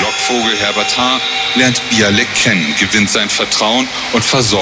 Lockvogel Herbert H. lernt Bialek kennen, gewinnt sein Vertrauen und versorgt